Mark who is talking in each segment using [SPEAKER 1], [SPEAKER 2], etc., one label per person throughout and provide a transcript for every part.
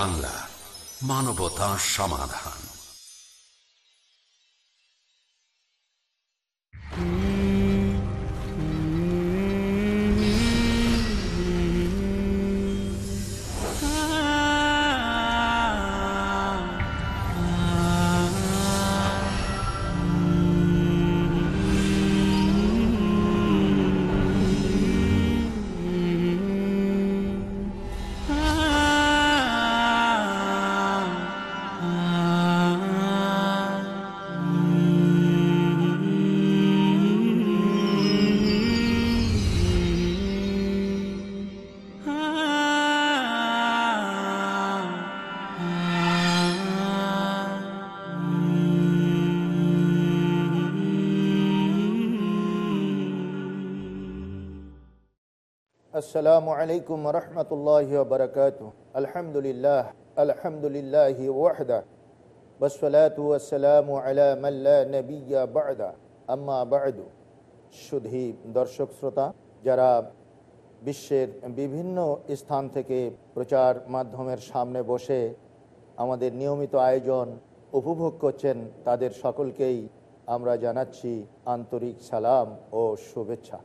[SPEAKER 1] বাংলা মানবতা সমাধান।
[SPEAKER 2] আসসালামু আলাইকুম রহমতুল্লাহ বরকাত আলহামদুলিল্লাহ আলহামদুলিল্লাহ ওয়াহদা। বসলাতু আসসালামু আলা মাল্লা নবিয়া বাদা। আম্মা বাদু। সুধী দর্শক শ্রোতা, যারা বিশ্বের বিভিন্ন স্থান থেকে প্রচার মাধ্যমের সামনে বসে আমাদের নিয়মিত আয়োজন উপভোগ করছেন, তাদের সকলকেই আমরা জানাচ্ছি আন্তরিক সালাম ও শুভেচ্ছা।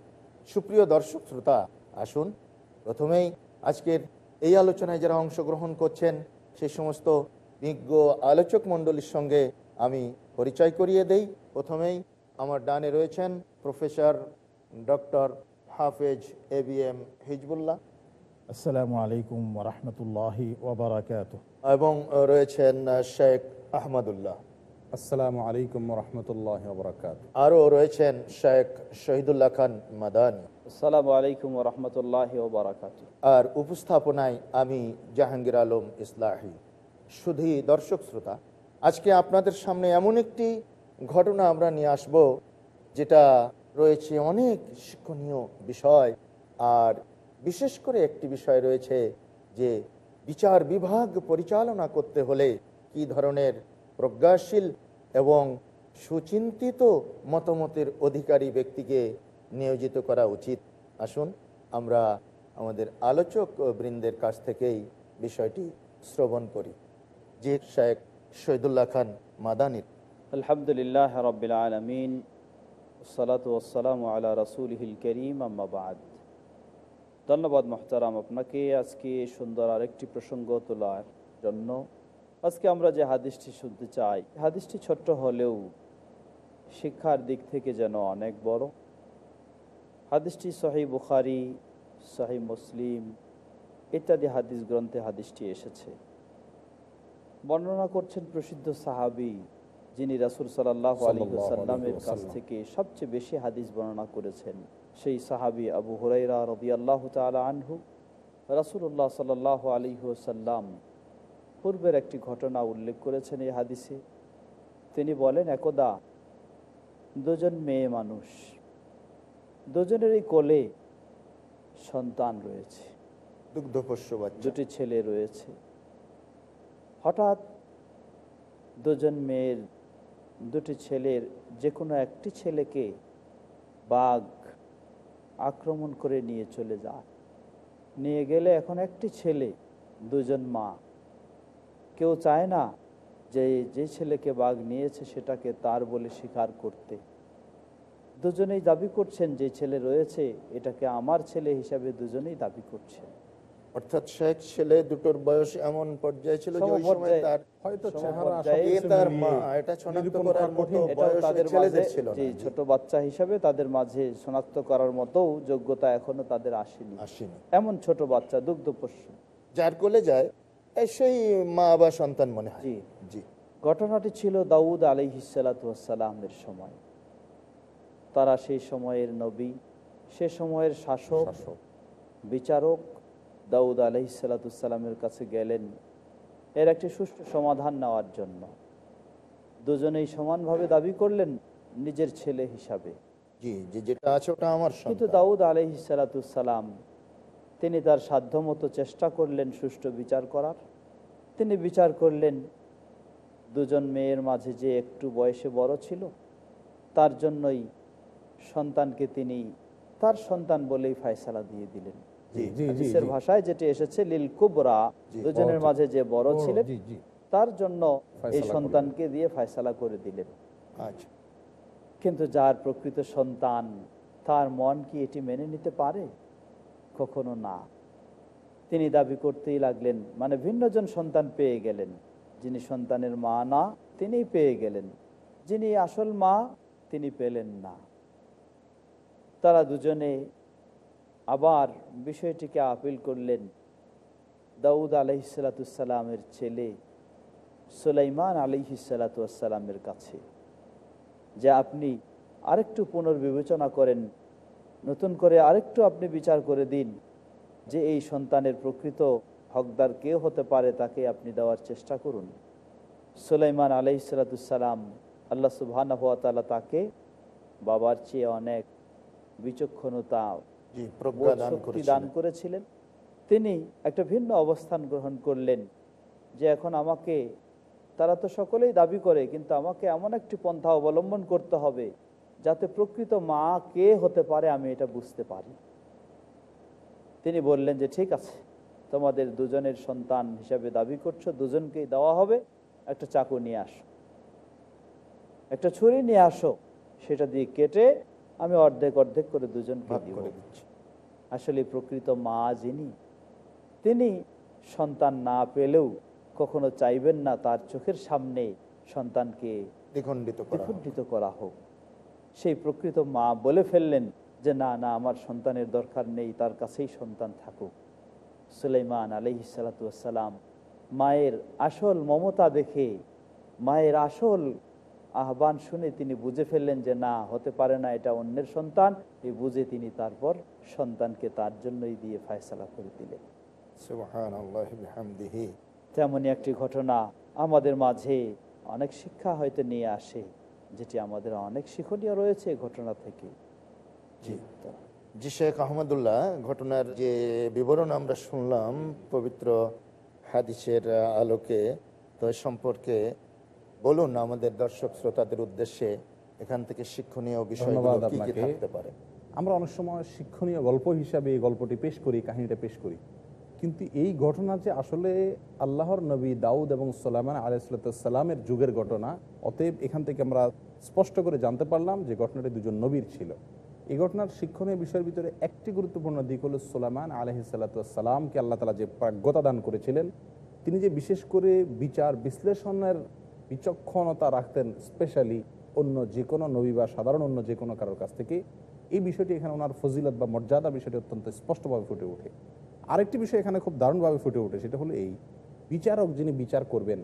[SPEAKER 2] সুপ্রিয় দর্শক শ্রোতা আসুন। প্রথমেই আজকের এই আলোচনায় যারা অংশগ্রহণ করছেন সেই সমস্ত বিজ্ঞ আলোচক মণ্ডলীর সঙ্গে আমি পরিচয় করিয়ে দেই। প্রথমেই আমার ডানে রয়েছেন professor doctor Hafez A B M Hezbollah.
[SPEAKER 3] আসসালামু আলাইকুম রহমতুল্লাহি
[SPEAKER 2] এবং রয়েছেন শেখ আহমদুল্লাহ।
[SPEAKER 4] আসসালামু আলাইকুম রহমতুল্লাহ বরকাত
[SPEAKER 2] আরও রয়েছেন শেখ শহীদুল্লাহ খান মাদানী।
[SPEAKER 5] আসসালামু আলাইকুম রহমতুল্লাহ বারাকাত
[SPEAKER 2] আর উপস্থাপনায় আমি জাহাঙ্গীর আলম ইসলাহি। শুধু দর্শক শ্রোতা আজকে আপনাদের সামনে এমন একটি ঘটনা আমরা নিয়ে আসব যেটা রয়েছে অনেক শিক্ষণীয় বিষয় আর বিশেষ করে একটি বিষয় রয়েছে যে বিচার বিভাগ পরিচালনা করতে হলে কি ধরনের প্রজ্ঞাশীল এবং সুচিন্তিত মতামতের অধিকারী ব্যক্তিকে নিয়োজিত করা উচিত। আসুন, আমরা আমাদের আলোচক বৃন্দের কাছ থেকেই বিষয়টি শ্রবণ করি। যে শেখ শহীদুল্লাহ খান মাদানির।
[SPEAKER 5] আলহামদুলিল্লাহ রবিল আলমিন সালাত ওসালাম আলা রসুলহিল করিম আম্মাবাদ ধন্যবাদ মোহতারাম আপনাকে আজকে সুন্দর আরেকটি প্রসঙ্গ তোলার জন্য। আজকে আমরা যে হাদিসটি শুনতে চাই হাদিসটি ছোট্ট হলেও শিক্ষার দিক থেকে যেন অনেক বড়। হাদিসটি সহি বুখারি সহি মুসলিম ইত্যাদি হাদিস গ্রন্থে হাদিসটি এসেছে। বর্ণনা করছেন প্রসিদ্ধ সাহাবি যিনি রাসুল সাল্লাহ আলহিসাল্লামের কাছ থেকে সবচেয়ে বেশি হাদিস বর্ণনা করেছেন সেই সাহাবি আবু হুরাইরা রবি আল্লাহ তালা আনহু রাসুল্লাহ সাল্লাহ আলিহাসাল্লাম পূর্বের একটি ঘটনা উল্লেখ করেছেন এই হাদিসে। তিনি বলেন একদা দুজন মেয়ে মানুষ দুজনেরই কোলে সন্তান রয়েছে।
[SPEAKER 2] দুগ্ধপোষ্য
[SPEAKER 5] দুটি ছেলে রয়েছে। হঠাৎ দুজন মেয়ের দুটি ছেলের যে কোনো একটি ছেলেকে বাঘ আক্রমণ করে নিয়ে চলে যায়। নিয়ে গেলে এখন একটি ছেলে দুজন মা। কেউ চায় না যে যে ছেলেকে বাঘ নিয়েছে সেটাকে তার বলে স্বীকার করতে। দুজনেই দাবি করছেন যে ছেলে রয়েছে এটাকে আমার ছেলে হিসাবে দুজনেই দাবি করছেন।
[SPEAKER 2] অর্থাৎ শেখ ছেলে দুটোর বয়স এমন পর্যায়ে ছিল যে ওই সময় তার
[SPEAKER 3] হয়তো
[SPEAKER 5] সমপর্যায়ে
[SPEAKER 2] তার মা এটা শনাক্ত করার মতো বয়স
[SPEAKER 5] তাদের
[SPEAKER 2] ছেলেদের ছিল না।
[SPEAKER 5] ছোট বাচ্চা হিসাবে তাদের মাঝে শনাক্ত করার মতো যোগ্যতা এখনও তাদের আসেনি।
[SPEAKER 2] আসেনি।
[SPEAKER 5] এমন ছোট বাচ্চা দুগ্ধপোষ্য
[SPEAKER 2] যার কোলে যায় সেই মা বা সন্তান মনে হয়।
[SPEAKER 5] জি।
[SPEAKER 2] জি।
[SPEAKER 5] ঘটনাটি ছিল দাউদ সময়। তারা সেই সময়ের নবী সে সময়ের শাসক বিচারক দাউদ কাছে গেলেন। এর একটি সুষ্ঠু সমাধান নেওয়ার জন্য। দুজনেই সমানভাবে দাবি করলেন নিজের ছেলে হিসাবে। কিন্তু দাউদ আলহিসাল্লাম তিনি তার সাধ্যমতো চেষ্টা করলেন সুষ্ঠু বিচার করার। তিনি বিচার করলেন দুজন মেয়ের মাঝে যে একটু বয়সে বড় ছিল তার জন্যই সন্তানকে তিনি তার সন্তান বলেই ফায়সালা দিয়ে দিলেন। হাদিসের ভাষায় যেটি এসেছে লিল কুবরা দুজনের মাঝে যে বড় ছিলেন তার জন্য এই সন্তানকে দিয়ে ফায়সালা করে দিলেন।
[SPEAKER 2] আচ্ছা।
[SPEAKER 5] কিন্তু যার প্রকৃত সন্তান তার মন কি এটি মেনে নিতে পারে? কখনো না। তিনি দাবি করতেই লাগলেন মানে ভিন্নজন সন্তান পেয়ে গেলেন। যিনি সন্তানের মা না তিনি পেয়ে গেলেন। যিনি আসল মা, তিনি পেলেন না। তারা দুজনে আবার বিষয়টিকে আপিল করলেন। দাউদ আলহিসাল্লাতুসাল্লামের ছেলে সুলাইমান আলহিসাল্লাতুসাল্লামের কাছে। যে আপনি আরেকটু পুনর্বিবেচনা করেন নতুন করে আরেকটু আপনি বিচার করে দিন যে এই সন্তানের প্রকৃত হকদার কে হতে পারে তাকে আপনি দেওয়ার চেষ্টা করুন। সুলাইমান আলহিসাল্লাতুসাল্লাম আল্লাহ সুবহান হাত তাকে বাবার চেয়ে অনেক বিচক্ষণতা
[SPEAKER 2] দান
[SPEAKER 5] শক্তি দান
[SPEAKER 2] করেছিলেন।
[SPEAKER 5] করেছিলেন। তিনি একটা ভিন্ন অবস্থান গ্রহণ করলেন যে এখন আমাকে তারা তো সকলেই দাবি করে কিন্তু আমাকে এমন একটি পন্থা অবলম্বন করতে হবে যাতে প্রকৃত মা কে হতে পারে আমি এটা বুঝতে পারি। তিনি বললেন যে ঠিক আছে তোমাদের দুজনের সন্তান হিসাবে দাবি করছ দুজনকেই দেওয়া হবে। একটা চাকু নিয়ে আসো একটা ছুরি নিয়ে আসো সেটা দিয়ে কেটে আমি অর্ধেক অর্ধেক করে দুজনকে দিব।
[SPEAKER 2] দিচ্ছি।
[SPEAKER 5] আসলে প্রকৃত মা যিনি তিনি সন্তান না পেলেও কখনো চাইবেন না তার চোখের সামনে সন্তানকে
[SPEAKER 2] দ্বিখণ্ডিত করা হোক।
[SPEAKER 5] সেই প্রকৃত মা বলে ফেললেন যে না না আমার সন্তানের দরকার নেই তার কাছেই সন্তান থাকুক। সুলাইমান আলহিসাল্লাম মায়ের আসল মমতা দেখে মায়ের আসল আহ্বান শুনে তিনি বুঝে ফেললেন যে না হতে পারে না এটা অন্যের সন্তান। এই বুঝে তিনি তারপর সন্তানকে তার জন্যই দিয়ে ফায়সালা করে দিলেন। তেমনই একটি ঘটনা আমাদের মাঝে অনেক শিক্ষা হয়তো নিয়ে আসে। যেটি আমাদের অনেক শিক্ষণীয় রয়েছে ঘটনা থেকে।
[SPEAKER 2] জি। জি শেখ আহমদুল্লাহ ঘটনার যে বিবরণ আমরা শুনলাম পবিত্র হাদিসের আলোকে তো সম্পর্কে বলুন আমাদের দর্শক শ্রোতাদের উদ্দেশ্যে এখান থেকে শিক্ষণীয় বিষয়
[SPEAKER 4] ধন্যবাদ
[SPEAKER 2] কি কি থাকতে পারে।
[SPEAKER 4] আমরা অনেক সময় শিক্ষণীয় গল্প হিসাবে এই গল্পটি পেশ করি কাহিনীটা পেশ করি। কিন্তু এই ঘটনা যে আসলে আল্লাহর নবী দাউদ এবং সোলাইমান আলাইসালামের যুগের ঘটনা, অতএব এখান থেকে আমরা স্পষ্ট করে জানতে পারলাম যে ঘটনাটি দুজন নবীর ছিল। এই ঘটনার শিক্ষণীয় বিষয়ের ভিতরে একটি গুরুত্বপূর্ণ দিক হলো সোলাইমান আলহিসাল্লামকে আল্লাহ তালা যে প্রাজ্ঞতা দান করেছিলেন, তিনি যে বিশেষ করে বিচার বিশ্লেষণের বিচক্ষণতা রাখতেন স্পেশালি অন্য যে কোনো নবী বা সাধারণ অন্য যে কোনো কারোর কাছ থেকে, এই বিষয়টি এখানে ওনার ফজিলত বা মর্যাদা বিষয়টি অত্যন্ত স্পষ্টভাবে ফুটে ওঠে। আরেকটি বিষয় এখানে খুব দারুণভাবে ফুটে ওঠে সেটা হলো এই বিচারক যিনি বিচার করবেন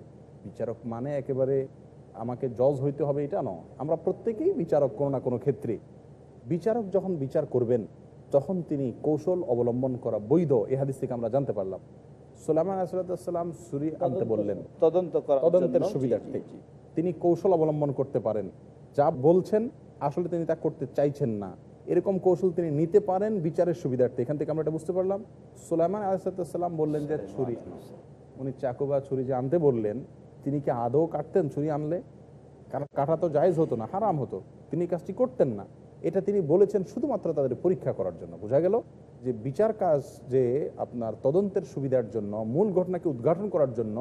[SPEAKER 4] বিচারক মানে একেবারে আমাকে জজ হইতে হবে এটা নয়। আমরা প্রত্যেকেই বিচারক কোনো না কোনো ক্ষেত্রে। বিচারক যখন বিচার করবেন তখন তিনি কৌশল অবলম্বন করা বৈধ এ হাদিস থেকে আমরা জানতে পারলাম। সোলামান আসলাতাম সুরি আনতে বললেন।
[SPEAKER 5] তদন্ত
[SPEAKER 4] তদন্তের সুবিধার্থে। তিনি কৌশল অবলম্বন করতে পারেন। যা বলছেন আসলে তিনি তা করতে চাইছেন না। এরকম কৌশল তিনি নিতে পারেন বিচারের সুবিধার্থে। এখান থেকে আমরা এটা বুঝতে পারলাম। সুলাইমান আলাইসাল্লাম বললেন যে, ছুরি, উনি চাকু বা ছুরি যে আনতে বললেন, তিনি কি আদৌ কাটতেন ছুরি আনলে? কাটা তো জায়েজ হতো না, হারাম হতো। তিনি কাজটি করতেন না। এটা তিনি বলেছেন শুধুমাত্র তাদের পরীক্ষা করার জন্য। বোঝা গেল যে বিচার কাজ যে আপনার তদন্তের সুবিধার জন্য, মূল ঘটনাকে উদ্ঘাটন করার জন্য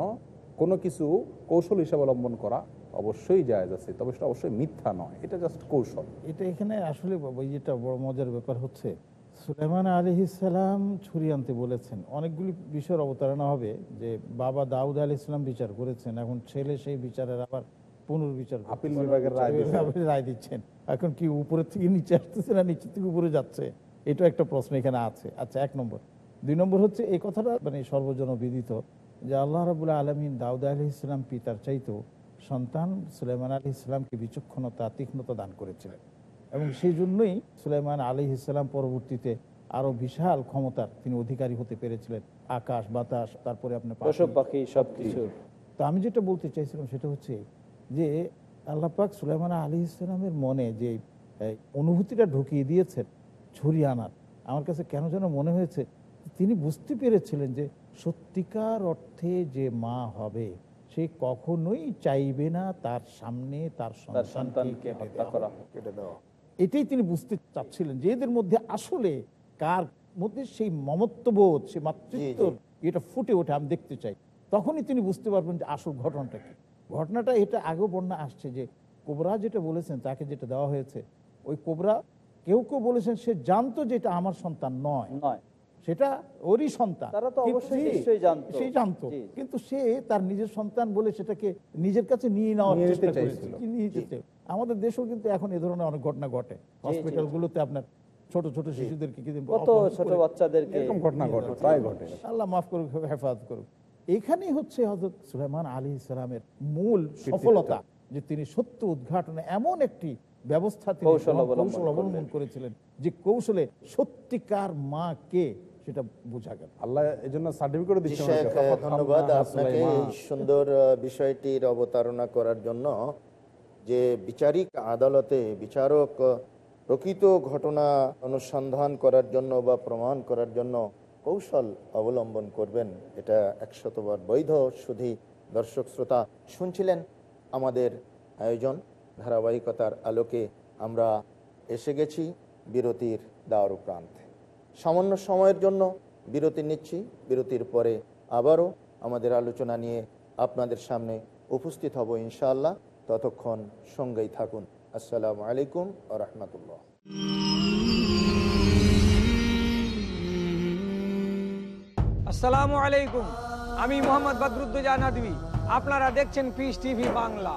[SPEAKER 4] কোনো কিছু কৌশল হিসাবে অবলম্বন করা অবশ্যই জায়েজ আছে তবে সেটা অবশ্যই মিথ্যা নয় এটা জাস্ট কৌশল।
[SPEAKER 3] এটা এখানে আসলে ওই যেটা বড় মজার ব্যাপার হচ্ছে সুলেমান আলী ইসলাম ছুরি আনতে বলেছেন। অনেকগুলি বিষয়ের অবতারণা হবে যে বাবা দাউদ আলী ইসলাম বিচার করেছেন এখন ছেলে সেই বিচারের আবার পুনর্বিচার
[SPEAKER 4] আপিল বিভাগের রায় দিচ্ছেন।
[SPEAKER 3] এখন কি উপরের থেকে নিচে আসতেছে না নিচে থেকে উপরে যাচ্ছে? এটা একটা প্রশ্ন এখানে আছে। আচ্ছা এক নম্বর। দুই নম্বর হচ্ছে এই কথাটা মানে সর্বজন বিদিত যে আল্লাহ রাবুল্লাহ আলমিন দাউদ আলী ইসলাম পিতার চাইতেও সন্তান সুলাইমান আলী ইসলামকে বিচক্ষণতা তীক্ষ্ণতা দান করেছিলেন। এবং সেই জন্যই সুলাইমান আলী ইসলাম পরবর্তীতে আরও বিশাল ক্ষমতার তিনি অধিকারী হতে পেরেছিলেন। আকাশ বাতাস তারপরে আপনার পাখি,
[SPEAKER 5] সবকিছু
[SPEAKER 3] তো আমি যেটা বলতে চাইছিলাম সেটা হচ্ছে যে আল্লাহ পাক সুলাইমান আলী ইসলামের মনে যে অনুভূতিটা ঢুকিয়ে দিয়েছেন ছুরি আনার আমার কাছে কেন যেন মনে হয়েছে তিনি বুঝতে পেরেছিলেন যে সত্যিকার অর্থে যে মা হবে সে কখনোই চাইবে না তার সামনে তার সন্তানকে
[SPEAKER 5] হত্যা করা।
[SPEAKER 2] কেটে দেওয়া।
[SPEAKER 3] এটাই তিনি বুঝতে চাচ্ছিলেন যে এদের মধ্যে আসলে কার মধ্যে সেই মমত্ববোধ সেই মাতৃত্ব এটা ফুটে ওঠে আমি দেখতে চাই। তখনই তিনি বুঝতে পারবেন যে আসল ঘটনাটা কি। ঘটনাটা এটা আগেও বন্যা আসছে যে কোবরা যেটা বলেছেন তাকে যেটা দেওয়া হয়েছে ওই কোবরা কেউ কেউ বলেছেন সে জানতো যে এটা আমার সন্তান নয়।
[SPEAKER 5] নয়।
[SPEAKER 3] সেটা ওরই সন্তান।
[SPEAKER 5] তারা তো অবশ্যই
[SPEAKER 3] সে-
[SPEAKER 5] নিশ্চয়ই জানতো।
[SPEAKER 3] সে জানতো। কিন্তু সে তার নিজের সন্তান বলে সেটাকে নিজের কাছে নিয়ে নেওয়ার চেষ্টা আমাদের দেশেও কিন্তু এখন এ ধরনের অনেক ঘটনা ঘটে। হসপিটাল গুলোতে আপনার ছোট ছোট শিশুদেরকে
[SPEAKER 5] কত ছোট বাচ্চাদেরকে
[SPEAKER 4] এরকম ঘটনা ঘটে প্রায় ঘটে।
[SPEAKER 3] আল্লাহ মাফ করুক হেফাজত করুক। এখানেই হচ্ছে হজরত সুলাইমান আলী ইসলামের মূল সফলতা যে তিনি সত্য উদ্ঘাটনে এমন একটি ব্যবস্থা
[SPEAKER 5] কৌশল অবলম্বন
[SPEAKER 3] অবলম্বন করেছিলেন যে কৌশলে সত্যিকার মা কে সেটা বোঝা গেল।
[SPEAKER 4] আল্লাহ এই জন্য সার্টিফিকেট
[SPEAKER 2] জি,
[SPEAKER 4] দিচ্ছে
[SPEAKER 2] ধন্যবাদ। আপনাকে সুন্দর বিষয়টির অবতারণা করার জন্য যে বিচারিক আদালতে বিচারক প্রকৃত ঘটনা অনুসন্ধান করার জন্য বা প্রমাণ করার জন্য কৌশল অবলম্বন করবেন এটা একশতবার বৈধ শুধু দর্শক শ্রোতা শুনছিলেন আমাদের আয়োজন। ধারাবাহিকতার আলোকে আমরা এসে গেছি বিরতির দাওয়ার প্রান্তে। সামান্য সময়ের জন্য বিরতি নিচ্ছি। বিরতির পরে আবারও আমাদের আলোচনা নিয়ে আপনাদের সামনে উপস্থিত হব ইনশাআল্লাহ। ততক্ষণ সঙ্গেই থাকুন। আসসালামু আলাইকুম আ রহমতুল্লাহ।
[SPEAKER 6] আসসালামু আলাইকুম। আমি মোহাম্মদ বদরুদ্দোজা নদী আপনারা দেখছেন Peace TV Bangla.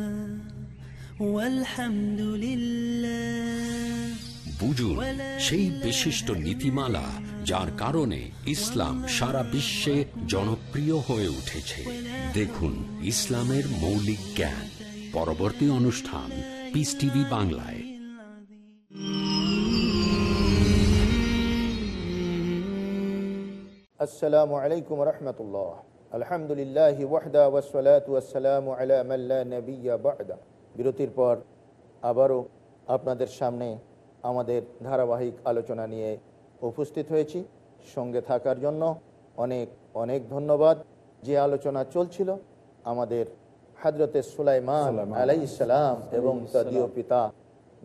[SPEAKER 1] বুঝুন সেই বিশিষ্ট নীতিমালা যার কারণে ইসলাম সারা বিশ্বে জনপ্রিয় হয়ে উঠেছে। দেখুন ইসলামের মৌলিক জ্ঞান। পরবর্তী অনুষ্ঠান পিস টিভি বাংলায়।
[SPEAKER 2] আসসালামু আলাইকুম রহমতুল্লাহ। আলহামদুলিল্লাহ ওয়াহদা ওয়াসসালাতু ওয়াসসালামু আলা মাল্লা নাবিয়্যা বা'দা। বিরতির পর আবারও আপনাদের সামনে আমাদের ধারাবাহিক আলোচনা নিয়ে উপস্থিত হয়েছি। সঙ্গে থাকার জন্য অনেক অনেক ধন্যবাদ। যে আলোচনা চলছিল আমাদের হাজরতে সুলাইমান আলাইসালাম এবং তাদীয় পিতা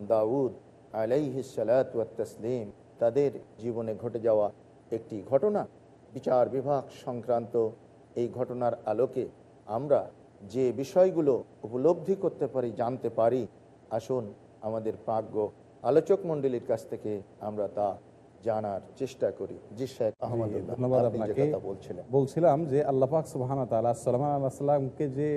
[SPEAKER 2] দাউদ আলাইহিসালাত তসলিম। তাদের জীবনে ঘটে যাওয়া একটি ঘটনা বিচার বিভাগ সংক্রান্ত এই ঘটনার আলোকে আমরা যে বিষয়গুলো উপলব্ধি করতে পারি জানতে পারি আসুন আমাদের প্রাজ্ঞ আলোচক মণ্ডলীর কাছ থেকে আমরা তা জানার চেষ্টা করি। জি শেখ আহমদুল্লাহ
[SPEAKER 4] ধন্যবাদ আপনাকে।
[SPEAKER 2] বলছিলেন।
[SPEAKER 4] বলছিলাম যে আল্লাহ পাক সুবাহানা সালমান আল্লাহ সাল্লামকে যে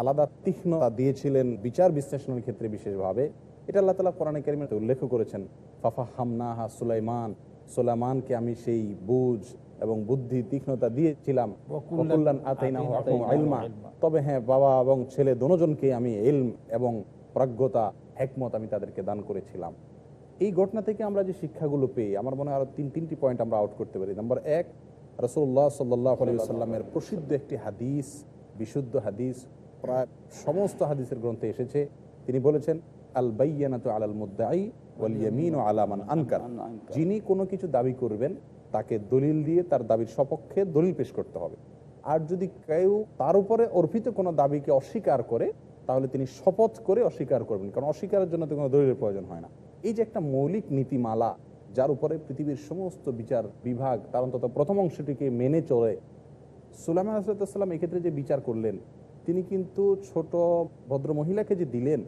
[SPEAKER 4] আলাদা তীক্ষ্ণতা দিয়েছিলেন বিচার বিশ্লেষণের ক্ষেত্রে বিশেষভাবে এটা আল্লাহ তালা কোরআন কারিমে উল্লেখ করেছেন ফাফা হামনাহা সুলাইমান সুলাইমানকে আমি সেই বুঝ এবং বুদ্ধি তীক্ষ্ণতা দিয়েছিলাম। ইলমা। তবে হ্যাঁ বাবা এবং ছেলে দোনোজনকে আমি এলম এবং প্রাজ্ঞতা একমত আমি তাদেরকে দান করেছিলাম। এই ঘটনা থেকে আমরা যে শিক্ষাগুলো পেয়ে আমার মনে হয় আরও তিন তিনটি পয়েন্ট আমরা আউট করতে পারি। নাম্বার এক রসুল্লাহ সাল্লাহ আলী সাল্লামের প্রসিদ্ধ একটি হাদিস বিশুদ্ধ হাদিস প্রায় সমস্ত হাদিসের গ্রন্থে এসেছে। তিনি বলেছেন আল বাইয়ানাতু আলাল মুদ্দাই ওয়াল ইয়ামিনু আলা আনকার। যিনি কোনো কিছু দাবি করবেন তাকে দলিল দিয়ে তার দাবির সপক্ষে দলিল পেশ করতে হবে। আর যদি কেউ তার উপরে অর্পিত কোনো দাবিকে অস্বীকার করে, তাহলে তিনি শপথ করে অস্বীকার করবেন, কারণ অস্বীকারের জন্য তো কোনো দলিলের প্রয়োজন হয় না। এই যে একটা মৌলিক নীতিমালা, যার উপরে পৃথিবীর সমস্ত বিচার বিভাগ, তার অন্তত প্রথম অংশটিকে মেনে চলে, সুলাইমান আসলাতাম এক্ষেত্রে যে বিচার করলেন, তিনি কিন্তু ছোট ভদ্র মহিলাকে যে দিলেন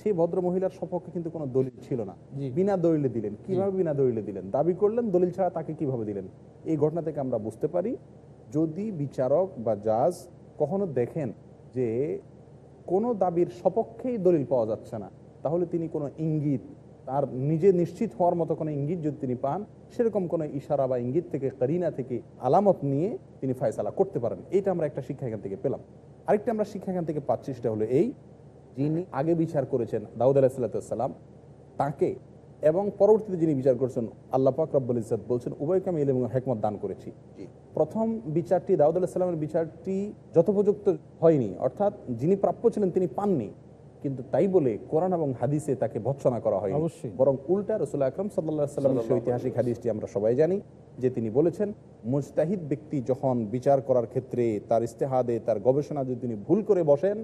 [SPEAKER 4] সেই ভদ্র মহিলার সপক্ষে কিন্তু কোনো দলিল ছিল না। বিনা দলিলে দিলেন। কীভাবে বিনা দলিলে দিলেন? দাবি করলেন দলিল ছাড়া তাকে কীভাবে দিলেন? এই ঘটনা থেকে আমরা বুঝতে পারি যদি বিচারক বা জাজ কখনো দেখেন যে কোনো দাবির সপক্ষেই দলিল পাওয়া যাচ্ছে না তাহলে তিনি কোনো ইঙ্গিত তার নিজে নিশ্চিত হওয়ার মতো কোনো ইঙ্গিত যদি তিনি পান সেরকম কোনো ইশারা বা ইঙ্গিত থেকে করিনা থেকে আলামত নিয়ে তিনি ফয়সালা করতে পারেন। এটা আমরা একটা শিক্ষা এখান থেকে পেলাম। আরেকটা আমরা শিক্ষা এখান থেকে পাচ্ছি সেটা হলো এই যিনি আগে বিচার করেছেন দাউদ আলাহিসাল্লাম তাকে এবং পরবর্তীতে যিনি বিচার করেছেন আল্লাহ পাক রব্বুল ইজাত বলছেন উভয়কে আমি এবং হেকমত দান করেছি। প্রথম বিচারটি দাউদ আলাহিসাল্লামের বিচারটি যথোপযুক্ত হয়নি অর্থাৎ যিনি প্রাপ্য ছিলেন তিনি পাননি কিন্তু তাই বলে কোরআন এবং হাদিসে তাকে ভৎসনা করা হয়
[SPEAKER 3] অবশ্যই।
[SPEAKER 4] বরং উল্টা রসুল আকরম সাল্লামের সেই ঐতিহাসিক হাদিসটি আমরা সবাই জানি যে তিনি বলেছেন মুজতাহিদ ব্যক্তি যখন বিচার করার ক্ষেত্রে তার ইস্তেহাদে তার গবেষণা যদি তিনি ভুল করে বসেন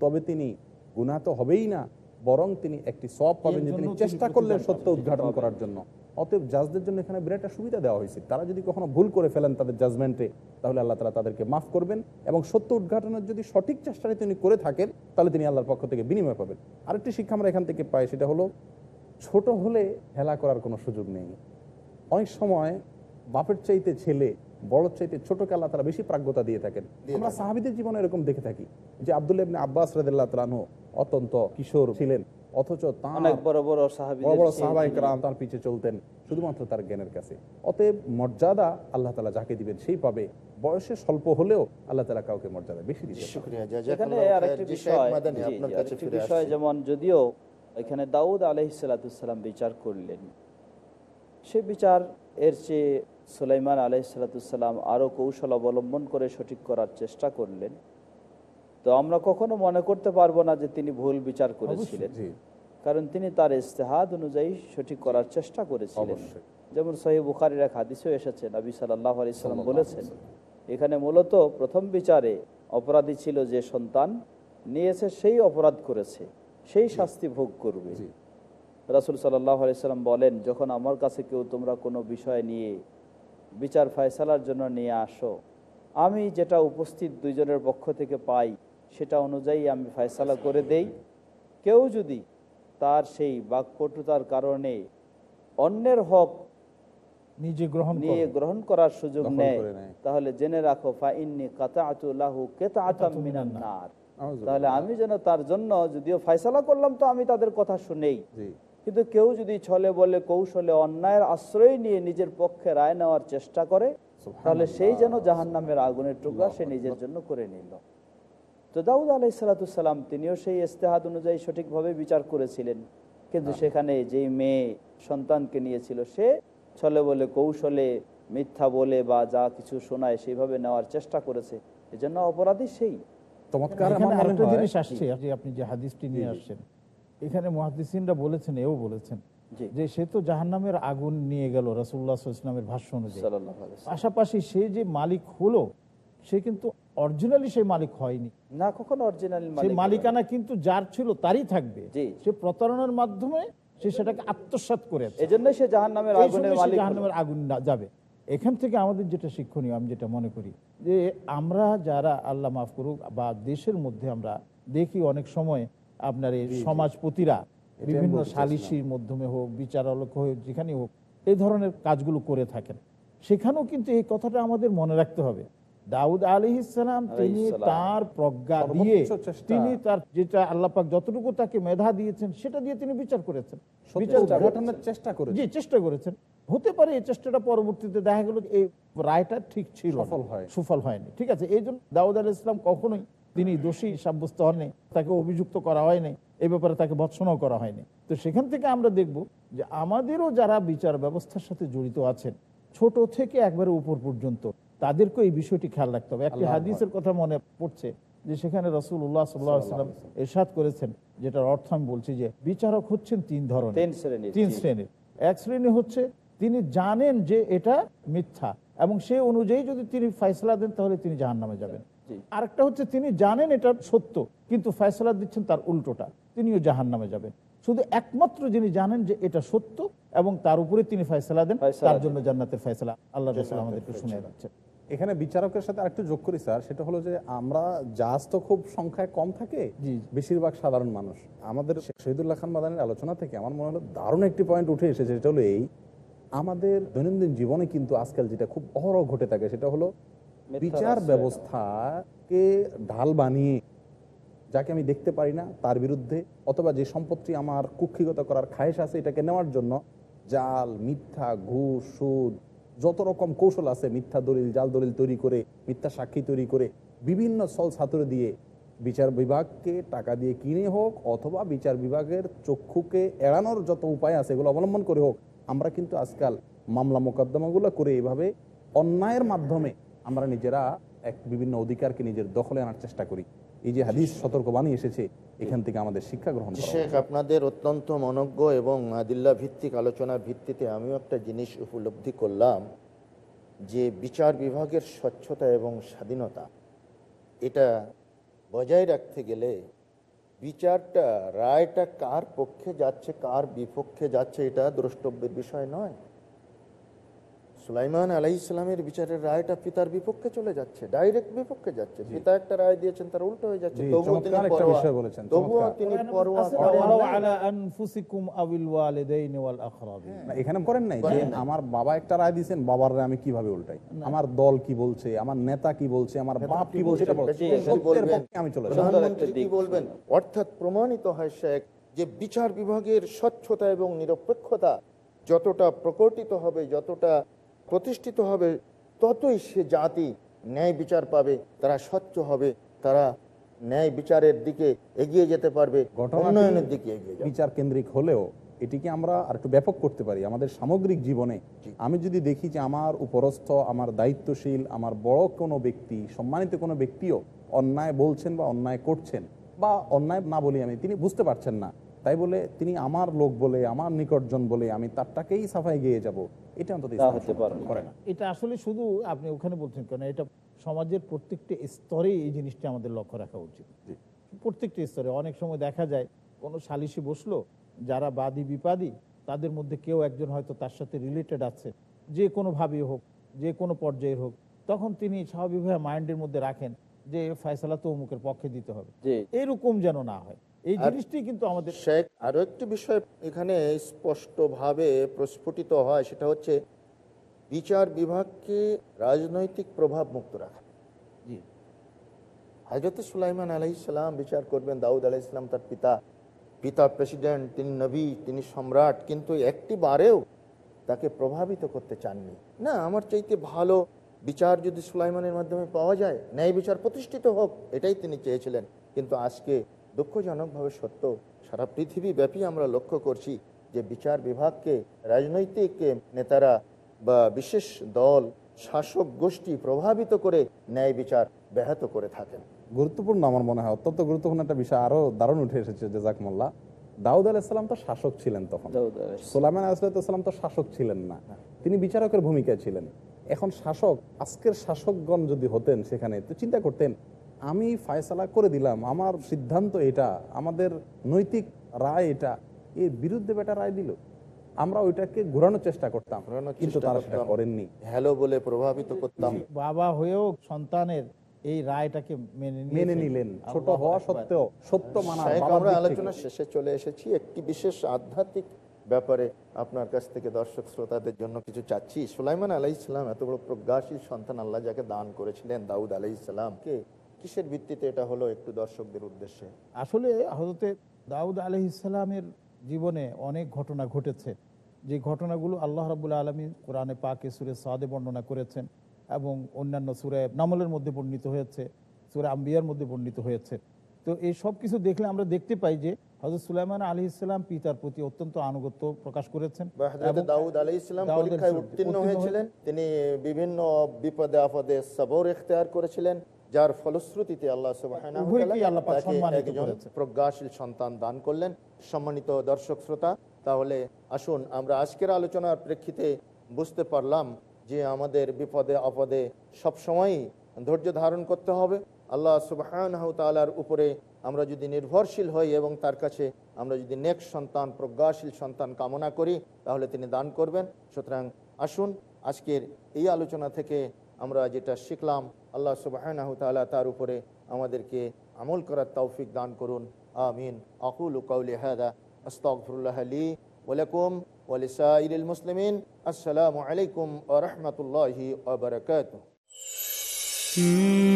[SPEAKER 4] তবে তিনি গুণা তো হবেই না বরং তিনি একটি সব পাবেন যে তিনি চেষ্টা করলেন সত্য উদ্ঘাটন করার জন্য। অতএব জাজদের জন্য এখানে বিরাট একটা সুবিধা দেওয়া হয়েছে। তারা যদি কখনো ভুল করে ফেলেন তাদের জাজমেন্টে তাহলে আল্লাহ তালা তাদেরকে মাফ করবেন এবং সত্য উদ্ঘাটনের যদি সঠিক চেষ্টাটা তিনি করে থাকেন তাহলে তিনি আল্লাহর পক্ষ থেকে বিনিময় পাবেন। আরেকটি শিক্ষা আমরা এখান থেকে পাই সেটা হলো ছোট হলে হেলা করার কোনো সুযোগ নেই। অনেক সময় বাপের চাইতে ছেলে বড় চাইতে ছোটকে আল্লাহ তারা বেশি প্রাজ্ঞতা দিয়ে থাকেন। আমরা সাহাবিদের জীবনে এরকম দেখে থাকি যে আব্দুল্লাহ ইবনে আব্বাস রাদিল্লাহ তালানহ অত্যন্ত কিশোর ছিলেন অথচ
[SPEAKER 5] অনেক বড় বড়
[SPEAKER 4] বড় বড়
[SPEAKER 5] চেয়ে
[SPEAKER 4] সাহাবাই
[SPEAKER 5] তিনি-
[SPEAKER 4] কেরাম তার পিছে চলতেন শুধুমাত্র তার জ্ঞানের কাছে। অতএব মর্যাদা আল্লাহ তালা যাকে দিবেন সেই পাবে। বয়সে স্বল্প হলেও আল্লাহ তালা কাউকে মর্যাদা বেশি
[SPEAKER 5] বিষয়
[SPEAKER 2] আপনার কাছে
[SPEAKER 5] বিষয় যেমন যদিও এখানে দাউদ আলহিসাল্লাতুসাল্লাম বিচার করলেন। সে বিচার এর চেয়ে সুলাইমান আলহিসাল্লাতুসাল্লাম আরও কৌশল অবলম্বন করে সঠিক করার চেষ্টা করলেন। তো আমরা কখনো মনে করতে পারব না যে তিনি ভুল বিচার করেছিলেন। কারণ তিনি তার ইস্তেহাদ অনুযায়ী সঠিক করার চেষ্টা করেছিলেন। যেমন সহি বুখারির এক হাদিসেও এসেছে নবী সাল্লাহ আলাইসাল্লাম বলেছেন এখানে মূলত প্রথম বিচারে অপরাধী ছিল যে সন্তান নিয়েছে সেই অপরাধ করেছে সেই শাস্তি ভোগ করবে। রাসুল সাল্লাহ আলাইসাল্লাম বলেন যখন আমার কাছে কেউ তোমরা কোনো বিষয় নিয়ে বিচার ফয়সালার জন্য নিয়ে আসো। আমি যেটা উপস্থিত দুইজনের পক্ষ থেকে পাই সেটা অনুযায়ী আমি ফয়সালা করে দেই। কেউ যদি তার সেই বাকপটুতার কারণে অন্যের হক
[SPEAKER 3] নিজে গ্রহণ
[SPEAKER 5] নিয়ে গ্রহণ করার সুযোগ নেয় তাহলে জেনে রাখো ফাইন্নি। তাহলে আমি যেন তার জন্য যদিও ফয়সালা করলাম তো আমি তাদের কথা শুনেই।
[SPEAKER 4] জি।
[SPEAKER 5] কিন্তু কেউ যদি ছলে বলে কৌশলে অন্যায়ের আশ্রয় নিয়ে নিজের পক্ষে রায় নেওয়ার চেষ্টা করে তাহলে সেই যেন জাহান নামের আগুনের টুকরা সে নিজের জন্য করে নিল। তো দাউদ আলাইসালাতুসাল্লাম তিনিও সেই ইস্তেহাদ অনুযায়ী সঠিকভাবে বিচার করেছিলেন। কিন্তু সেখানে যেই মেয়ে সন্তানকে নিয়েছিল সে ছলে বলে কৌশলে মিথ্যা বলে বা যা কিছু শোনায় সেইভাবে নেওয়ার চেষ্টা করেছে। এজন্য অপরাধী সেই।
[SPEAKER 4] চমৎকার। হয়
[SPEAKER 3] জিনিস আসছে আপনি যে হাদিসটি নিয়ে আসছেন। এখানে মহাদিসিনরা বলেছেন এও বলেছেন যে সে তো জাহান্নামের আগুন নিয়ে গেল রাসুল্লাহ ইসলামের ভাষ্য অনুযায়ী। পাশাপাশি সে যে মালিক হলো সে কিন্তু অরিজিনালি সেই মালিক হয়নি।
[SPEAKER 5] না কখনো অরিজিনাল
[SPEAKER 3] সেই মালিকানা কিন্তু যার ছিল তারই থাকবে। সে প্রতারণার মাধ্যমে সে সেটাকে আত্মসাৎ করেছে
[SPEAKER 5] এজন্যই সে জাহান নামের আগুনের মালিক।
[SPEAKER 3] জাহান্নামের আগুন যাবে। এখান থেকে আমাদের যেটা শিক্ষণীয় আমি যেটা মনে করি যে আমরা যারা আল্লাহ মাফ করুক বা দেশের মধ্যে আমরা দেখি অনেক সময় আপনার এই সমাজপতিরা বিভিন্ন সালিসির মাধ্যমে হোক বিচারালক হোক যেখানে হোক এই ধরনের কাজগুলো করে থাকেন। সেখানেও কিন্তু এই কথাটা আমাদের মনে রাখতে হবে। দাউদ আলী ইসলাম তিনি তার প্রজ্ঞা দিয়ে তিনি তার যেটা আল্লাপাক যতটুকু তাকে মেধা দিয়েছেন সেটা দিয়ে তিনি বিচার করেছেন। বিচার
[SPEAKER 4] উদ্ঘাটনের চেষ্টা করে
[SPEAKER 3] জি চেষ্টা করেছেন। হতে পারে এই চেষ্টাটা পরবর্তীতে দেখা গেল এই রায়টা ঠিক ছিল
[SPEAKER 4] সফল হয়।
[SPEAKER 3] সুফল হয়নি। ঠিক আছে এই জন্য দাউদ আল ইসলাম কখনোই তিনি দোষী সাব্যস্ত হননি তাকে অভিযুক্ত করা হয়নি এই ব্যাপারে তাকে ভৎসনাও করা হয়নি। তো সেখান থেকে আমরা দেখব যে আমাদেরও যারা বিচার ব্যবস্থার সাথে জড়িত আছেন ছোট থেকে একবারে উপর পর্যন্ত তাদেরকে এই বিষয়টি খেয়াল রাখতে হবে। একটি হাদিসের কথা মনে পড়ছে যে সেখানে রসুল উল্লাহ সাল্লাম এরশাদ করেছেন যেটার অর্থ আমি বলছি যে বিচারক হচ্ছেন তিন ধরনের।
[SPEAKER 5] তিন শ্রেণির,
[SPEAKER 3] এক শ্রেণি হচ্ছে তিনি জানেন যে এটা মিথ্যা এবং সেই অনুযায়ী যদি তিনি ফয়সলা দেন তাহলে তিনি জাহান নামে যাবেন। আরেকটা হচ্ছে তিনি জানেন এটা সত্য কিন্তু ফয়সলা দিচ্ছেন তার উল্টোটা। তিনিও জাহান নামে যাবেন। শুধু একমাত্র যিনি জানেন যে এটা সত্য এবং তার উপরে তিনি ফয়সলা দেন তার জন্য জান্নাতের ফয়সলা আল্লাহ রসুল আমাদেরকে শুনে দিচ্ছে।
[SPEAKER 4] এখানে বিচারকের সাথে আরেকটু যোগ করি স্যার। সেটা হলো যে আমরা জাজ তো খুব সংখ্যায় কম থাকে বেশিরভাগ সাধারণ মানুষ। আমাদের শহীদুল্লাহ খান মাদানের আলোচনা থেকে আমার মনে হলো দারুণ একটি পয়েন্ট উঠে এসেছে সেটা হলো এই। আমাদের দৈনন্দিন জীবনে কিন্তু আজকাল যেটা খুব অহরহ ঘটে থাকে সেটা হলো বিচার ব্যবস্থাকে ঢাল বানিয়ে যাকে আমি দেখতে পারি না তার বিরুদ্ধে অথবা যে সম্পত্তি আমার কুক্ষিগত করার খায়েশ আছে এটাকে নেওয়ার জন্য জাল মিথ্যা ঘুষ সুদ যত রকম কৌশল আছে মিথ্যা দলিল জাল দলিল তৈরি করে মিথ্যা সাক্ষী তৈরি করে বিভিন্ন সল ছাত্র দিয়ে বিচার বিভাগকে টাকা দিয়ে কিনে হোক অথবা বিচার বিভাগের চক্ষুকে এড়ানোর যত উপায় আছে এগুলো অবলম্বন করে হোক আমরা কিন্তু আজকাল মামলা মোকদ্দমাগুলো করে এভাবে অন্যায়ের মাধ্যমে আমরা নিজেরা এক বিভিন্ন অধিকারকে নিজের দখলে আনার চেষ্টা করি। এই যে হাদিস সতর্কবাণী এসেছে এখান থেকে আমাদের শিক্ষা গ্রহণ
[SPEAKER 2] শেখ আপনাদের অত্যন্ত মনজ্ঞ এবং আদিল্লা ভিত্তিক আলোচনার ভিত্তিতে আমিও একটা জিনিস উপলব্ধি করলাম যে বিচার বিভাগের স্বচ্ছতা এবং স্বাধীনতা এটা বজায় রাখতে গেলে বিচারটা রায়টা কার পক্ষে যাচ্ছে কার বিপক্ষে যাচ্ছে এটা দ্রষ্টব্যের বিষয় নয়। সুলাইমান আলাই ইসলামের বিচারের রায়টা পিতার বিপক্ষে চলে যাচ্ছে ডাইরেক্ট বিপক্ষে যাচ্ছে। পিতা একটা রায় দিয়েছেন তার উল্টো হয়ে যাচ্ছে। তবুও তিনি তবুও
[SPEAKER 4] এখানে করেন নাই যে আমার বাবা একটা রায় দিয়েছেন বাবার রায় আমি কীভাবে উল্টাই? আমার দল কি বলছে আমার নেতা কি বলছে আমার বাপ কি বলছে আমি চলে
[SPEAKER 2] প্রধানমন্ত্রী কি বলবেন? অর্থাৎ প্রমাণিত হয় শেখ যে বিচার বিভাগের স্বচ্ছতা এবং নিরপেক্ষতা যতটা প্রকটিত হবে যতটা প্রতিষ্ঠিত হবে ততই সে জাতি ন্যায় বিচার পাবে তারা স্বচ্ছ হবে তারা ন্যায় বিচারের দিকে এগিয়ে যেতে পারবে উন্নয়নের দিকে এগিয়ে
[SPEAKER 4] বিচার কেন্দ্রিক হলেও এটিকে আমরা আর একটু ব্যাপক করতে পারি আমাদের সামগ্রিক জীবনে। আমি যদি দেখি যে আমার উপরস্থ আমার দায়িত্বশীল আমার বড় কোনো ব্যক্তি সম্মানিত কোনো ব্যক্তিও অন্যায় বলছেন বা অন্যায় করছেন বা অন্যায় না বলি আমি তিনি বুঝতে পারছেন না তাই বলে তিনি আমার লোক বলে আমার নিকটজন বলে আমি তারটাকেই সাফাই গিয়ে যাব। এটা অন্তত। করে না।
[SPEAKER 3] এটা আসলে শুধু আপনি ওখানে বলছেন কেন এটা সমাজের প্রত্যেকটি স্তরে এই জিনিসটা আমাদের লক্ষ্য রাখা উচিত। প্রত্যেকটি স্তরে। অনেক সময় দেখা যায় কোনো সালিশি বসল যারা বাদী বিপাদী তাদের মধ্যে কেউ একজন হয়তো তার সাথে রিলেটেড আছে যে কোনোভাবেই হোক যে কোনো পর্যায়ে হোক তখন তিনি স্বাভাবিকভাবে মাইন্ডের মধ্যে রাখেন যে ফয়সালা তো অমুকের পক্ষে দিতে হবে। এরকম যেন না হয়। এই জিনিসটি কিন্তু আমাদের
[SPEAKER 2] শেখ আরও একটি বিষয় এখানে স্পষ্টভাবে প্রস্ফুটিত হয় সেটা হচ্ছে বিচার বিভাগকে রাজনৈতিক প্রভাব মুক্ত রাখা। হজরত সুলাইমান আলাইসালাম বিচার করবেন দাউদ আলাইসালাম তার পিতা পিতা প্রেসিডেন্ট তিনি নবী তিনি সম্রাট কিন্তু একটি বারেও তাকে প্রভাবিত করতে চাননি। না আমার চাইতে ভালো বিচার যদি সুলাইমানের মাধ্যমে পাওয়া যায় ন্যায় বিচার প্রতিষ্ঠিত হোক এটাই তিনি চেয়েছিলেন। কিন্তু আজকে দুঃখজনকভাবে সত্য সারা পৃথিবী ব্যাপী আমরা লক্ষ্য করছি যে বিচার বিভাগকে রাজনৈতিক নেতারা বা বিশেষ দল শাসক গোষ্ঠী প্রভাবিত করে ন্যায় বিচার ব্যাহত করে থাকেন।
[SPEAKER 4] গুরুত্বপূর্ণ আমার মনে হয় অত্যন্ত গুরুত্বপূর্ণ একটা বিষয় আরও দারুণ উঠে এসেছে জেজাক মোল্লা। দাউদ আলাইসালাম তো শাসক ছিলেন তখন।
[SPEAKER 5] আলাইহিস
[SPEAKER 4] সোলাইমান তো শাসক ছিলেন না। তিনি বিচারকের ভূমিকায় ছিলেন। এখন শাসক আজকের শাসকগণ যদি হতেন সেখানে তো চিন্তা করতেন আমি ফায়সালা করে দিলাম। আমার সিদ্ধান্ত এটা আমাদের নৈতিক রায় এটা। এর বিরুদ্ধে বেটা রায় দিল। আমরা ওইটাকে ঘোরানোর চেষ্টা করতাম। কিন্তু তারা সেটা করেননি।
[SPEAKER 2] হ্যালো বলে প্রভাবিত করতাম।
[SPEAKER 3] বাবা হয়েও সন্তানের এই রায়টাকে মেনে
[SPEAKER 4] মেনে নিলেন। ছোট হওয়া সত্ত্বেও সত্য মানা
[SPEAKER 2] আমরা আলোচনা শেষে চলে এসেছি। একটি বিশেষ আধ্যাত্মিক ব্যাপারে আপনার কাছ থেকে দর্শক শ্রোতাদের জন্য কিছু চাচ্ছি। সুলাইমান আলাই ইসলাম এত বড় প্রজ্ঞাশীল সন্তান আল্লাহ যাকে দান করেছিলেন দাউদ আলাই ইসলামকে কিসের ভিত্তিতে এটা হলো একটু দর্শকদের উদ্দেশ্যে।
[SPEAKER 3] আসলে হজরতে দাউদ আলহ ইসলামের জীবনে অনেক ঘটনা ঘটেছে। যে ঘটনাগুলো আল্লাহ রাবুল্লাহ আলমী কোরআনে পাকে সুরে সাদে বর্ণনা করেছেন এবং অন্যান্য সুরে নামলের মধ্যে বর্ণিত হয়েছে সুরে আম্বিয়ার মধ্যে বর্ণিত হয়েছে। তো এই সব কিছু দেখলে আমরা দেখতে পাই যে হজরত সুলাইমান আলী ইসলাম পিতার প্রতি অত্যন্ত আনুগত্য প্রকাশ করেছেন
[SPEAKER 2] দাউদ ইসলাম পরীক্ষায় উত্তীর্ণ হয়েছিলেন। তিনি বিভিন্ন বিপদে আপদে সবর এখতেয়ার করেছিলেন। যার ফলশ্রুতিতে আল্লাহ একজন প্রজ্ঞাশীল সন্তান দান করলেন। সম্মানিত দর্শক শ্রোতা তাহলে আসুন আমরা আজকের আলোচনার প্রেক্ষিতে বুঝতে পারলাম যে আমাদের বিপদে আপদে সবসময়ই ধৈর্য ধারণ করতে হবে। আল্লাহ সুবাহ তালার উপরে আমরা যদি নির্ভরশীল হই এবং তার কাছে আমরা যদি নেক সন্তান প্রজ্ঞাশীল সন্তান কামনা করি তাহলে তিনি দান করবেন। সুতরাং আসুন আজকের এই আলোচনা থেকে আমরা যেটা শিখলাম আল্লাহ সুবাহ তার উপরে আমাদেরকে আমল করার তৌফিক দান করুন। আমিন। আকুল কৌলি হাদা আস্তফরুল্লাহ আলী ওয়ালাইকুম ওয়ালিসাইল মুসলিমিন। আসসালামু আলাইকুম আ রহমতুল্লাহি আবরকাত
[SPEAKER 7] সকল